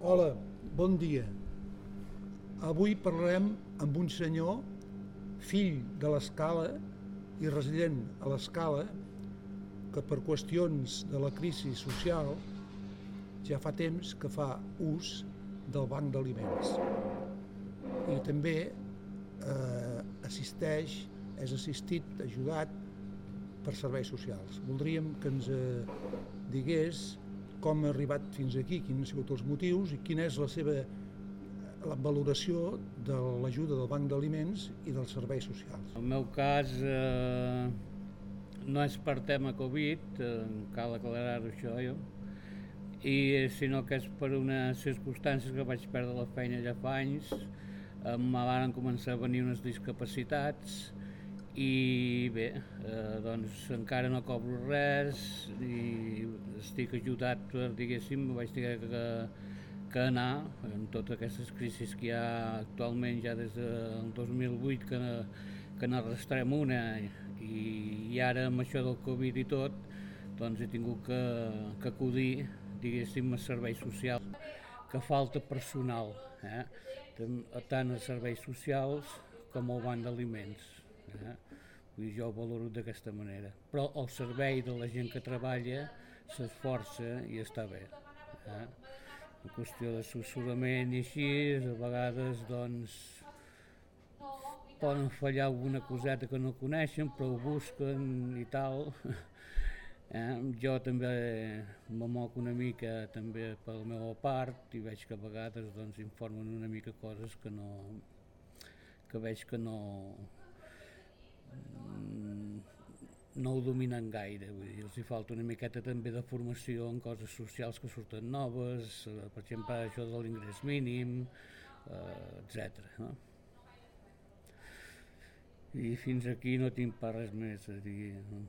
Hola, bon dia. Avui parlarem amb un senyor, fill de l'Escala i resident a l'Escala, que per qüestions de la crisi social ja fa temps que fa ús del banc d'aliments. I també eh, assisteix, és assistit, ajudat per serveis socials. Voldríem que ens eh, digués com ha arribat fins aquí, quins han sigut els motius i quina és la seva la valoració de l'ajuda del Banc d'Aliments i dels serveis socials. El meu cas eh, no és per tema Covid, eh, cal aclarar-ho això jo, i sinó que és per unes circumstàncies que vaig perdre la feina ja fa anys, eh, me van començar a venir unes discapacitats i bé, eh, doncs encara no cobro res i estic ajudat diguéssim, vaig dir que, que anar en totes aquestes crisis que hi ha actualment ja des del 2008 que, que n'arrestrem una i, i ara amb això del Covid i tot doncs he tingut que, que acudir diguéssim a serveis socials que falta personal eh? tant a serveis socials com al banc d'aliments Eh? Vull dir, jo ho valoro d'aquesta manera. Però el servei de la gent que treballa s'esforça i està bé. Eh? En qüestió d'assessorament i així, a vegades doncs poden fallar alguna coseta que no coneixen, però ho busquen i tal. Eh? Jo també me moc una mica també per la meva part i veig que a vegades doncs, informen una mica coses que no que veig que no, no ho dominen gaire, vull dir, els hi falta una miqueta també de formació en coses socials que surten noves, eh, per exemple això de l'ingrés mínim, eh, etc. No? I fins aquí no tinc per res més a dir. No?